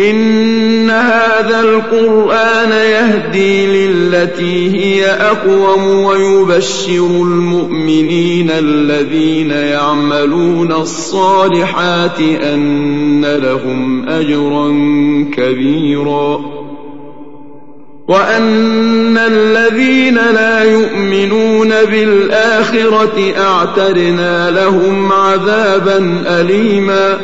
إن هذا القرآن يهدي للتي هي أقوم ويبشر المؤمنين الذين يعملون الصالحات أن لهم أجرا كبيرا. وأن الذين لا يؤمنون بالآخرة أعترنا لهم عذابا أليما.